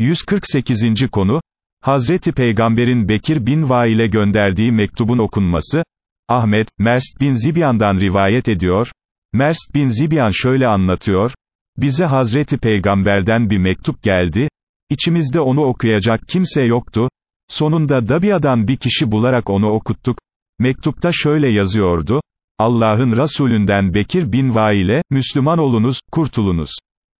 148. konu, Hazreti Peygamber'in Bekir bin Vail'e gönderdiği mektubun okunması, Ahmet, Merst bin Zibyan'dan rivayet ediyor, Merst bin Zibyan şöyle anlatıyor, bize Hazreti Peygamber'den bir mektup geldi, içimizde onu okuyacak kimse yoktu, sonunda Dabia'dan bir kişi bularak onu okuttuk, mektupta şöyle yazıyordu, Allah'ın Resulünden Bekir bin Vail'e, Müslüman olunuz, kurtulunuz.